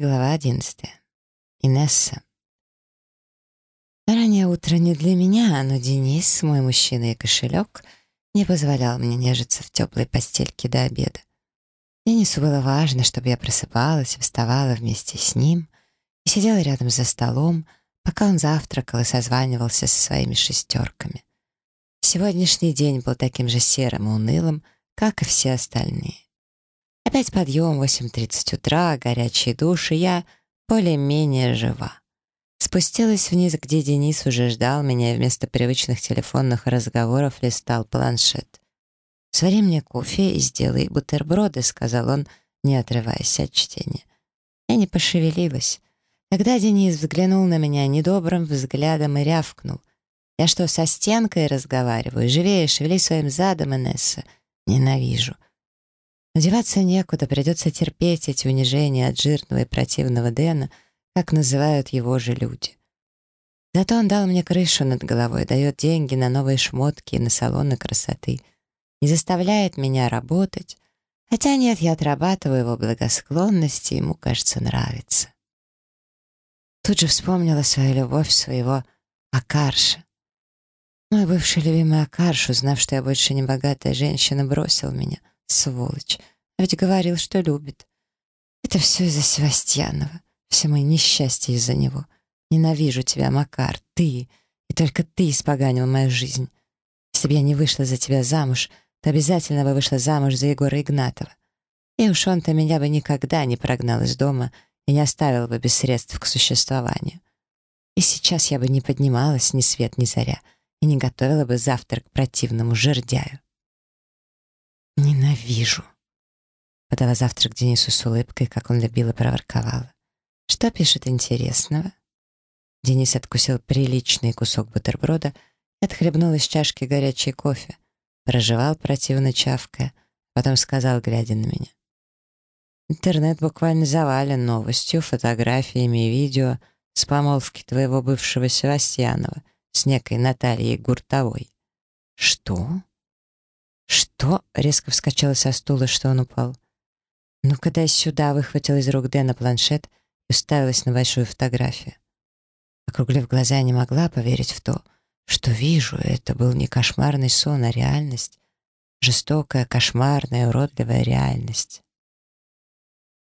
Глава одиннадцатая. Инесса. Раннее утро не для меня, но Денис, мой мужчина и кошелек, не позволял мне нежиться в теплой постельке до обеда. Денису было важно, чтобы я просыпалась, вставала вместе с ним и сидела рядом за столом, пока он завтракал и созванивался со своими шестерками. Сегодняшний день был таким же серым и унылым, как и все остальные. Опять подъем, 8.30 утра, горячий душ, и я более-менее жива. Спустилась вниз, где Денис уже ждал меня и вместо привычных телефонных разговоров листал планшет. «Свари мне кофе и сделай бутерброды», — сказал он, не отрываясь от чтения. Я не пошевелилась. Тогда Денис взглянул на меня недобрым взглядом и рявкнул. «Я что, со стенкой разговариваю? Живее, шевели своим задом, Инесса. Ненавижу». Надеваться некуда, придется терпеть эти унижения от жирного и противного Дэна, как называют его же люди. Зато он дал мне крышу над головой, дает деньги на новые шмотки и на салоны красоты, не заставляет меня работать, хотя нет, я отрабатываю его благосклонность, и ему, кажется, нравится. Тут же вспомнила свою любовь своего Акарша. Мой бывший любимый Акарш, узнав, что я больше не богатая женщина, бросил меня — Сволочь. А ведь говорил, что любит. Это все из-за Севастьянова. Все мои несчастья из-за него. Ненавижу тебя, Макар, ты. И только ты испоганил мою жизнь. Если бы я не вышла за тебя замуж, то обязательно бы вышла замуж за Егора Игнатова. И уж он-то меня бы никогда не прогнал из дома и не оставил бы без средств к существованию. И сейчас я бы не поднималась ни свет, ни заря и не готовила бы завтрак противному жердяю. «Ненавижу!» Подала завтрак Денису с улыбкой, как он любил и проворковала. «Что пишет интересного?» Денис откусил приличный кусок бутерброда и отхлебнул из чашки горячий кофе, прожевал противно чавкая, потом сказал, глядя на меня. «Интернет буквально завален новостью, фотографиями и видео с помолвки твоего бывшего Севастьянова с некой Натальей Гуртовой». «Что?» «Что?» — резко вскочила со стула, что он упал. «Ну-ка дай сюда!» — выхватила из рук Дэна планшет и уставилась на большую фотографию. Округлив глаза, не могла поверить в то, что вижу. Это был не кошмарный сон, а реальность. Жестокая, кошмарная, уродливая реальность.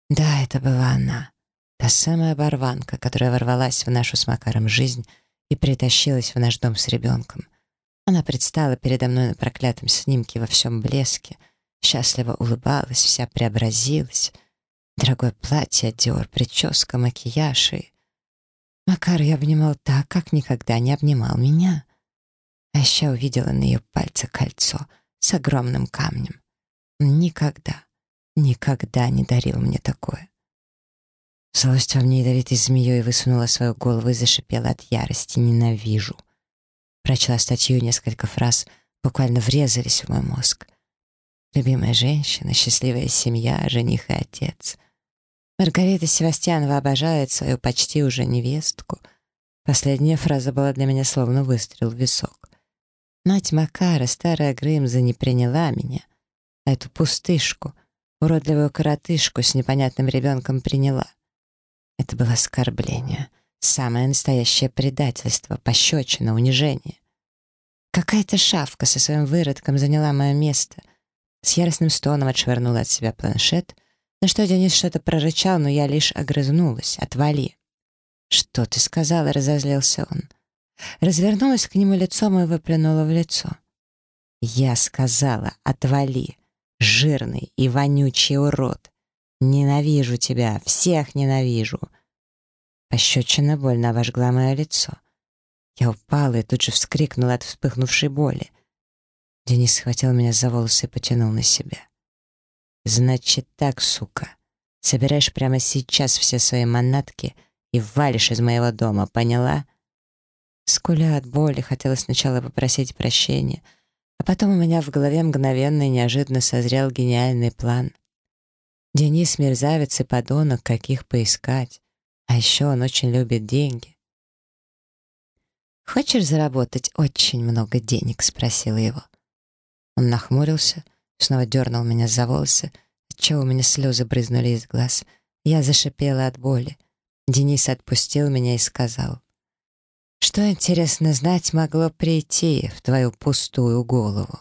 Да, это была она. Та самая оборванка, которая ворвалась в нашу с Макаром жизнь и притащилась в наш дом с ребенком — она предстала передо мной на проклятом снимке во всем блеске, счастливо улыбалась, вся преобразилась. Дорогое платье, Диор, прическа, макияж и... Макар я обнимал так, как никогда не обнимал меня. А еще увидела на ее пальце кольцо с огромным камнем. Никогда, никогда не дарил мне такое. Злость во мне ядовитой змеей высунула свою голову и зашипела от ярости. «Ненавижу!» Прочла статью, несколько фраз буквально врезались в мой мозг. Любимая женщина, счастливая семья, жених и отец. Маргарита Севастьянова обожает свою почти уже невестку. Последняя фраза была для меня словно выстрел в висок. Мать Макара, старая Грымза, не приняла меня, а эту пустышку, уродливую коротышку с непонятным ребенком приняла. Это было оскорбление. Самое настоящее предательство, пощечина, унижение. Какая-то шавка со своим выродком заняла мое место. С яростным стоном отшвырнула от себя планшет, на что Денис что-то прорычал, но я лишь огрызнулась. «Отвали!» «Что ты сказала?» — разозлился он. Развернулась к нему лицом и выплюнула в лицо. «Я сказала, отвали, жирный и вонючий урод! Ненавижу тебя, всех ненавижу!» Пощечина больно обожгла мое лицо. Я упала и тут же вскрикнула от вспыхнувшей боли. Денис схватил меня за волосы и потянул на себя. «Значит так, сука. Собираешь прямо сейчас все свои манатки и валишь из моего дома, поняла?» Скуля от боли, хотела сначала попросить прощения, а потом у меня в голове мгновенно и неожиданно созрел гениальный план. Денис — мерзавец и подонок, каких поискать. А еще он очень любит деньги. «Хочешь заработать очень много денег?» — спросила его. Он нахмурился, снова дернул меня за волосы, отчего у меня слезы брызнули из глаз, Я зашипела от боли. Денис отпустил меня и сказал, «Что, интересно знать, могло прийти в твою пустую голову?»